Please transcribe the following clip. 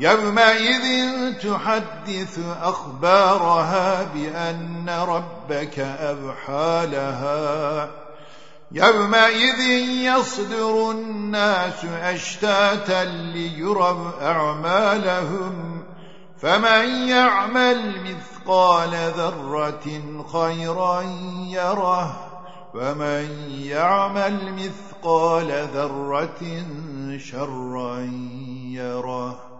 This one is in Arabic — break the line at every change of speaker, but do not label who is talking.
يومئذ تحدث أخبارها بأن ربك أبحى لها. يومئذ يصدر الناس أشتاتا ليروا أعمالهم. فمن يعمل مثقال ذرة خيرا يره. ومن يعمل مثقال ذرة شرا يره.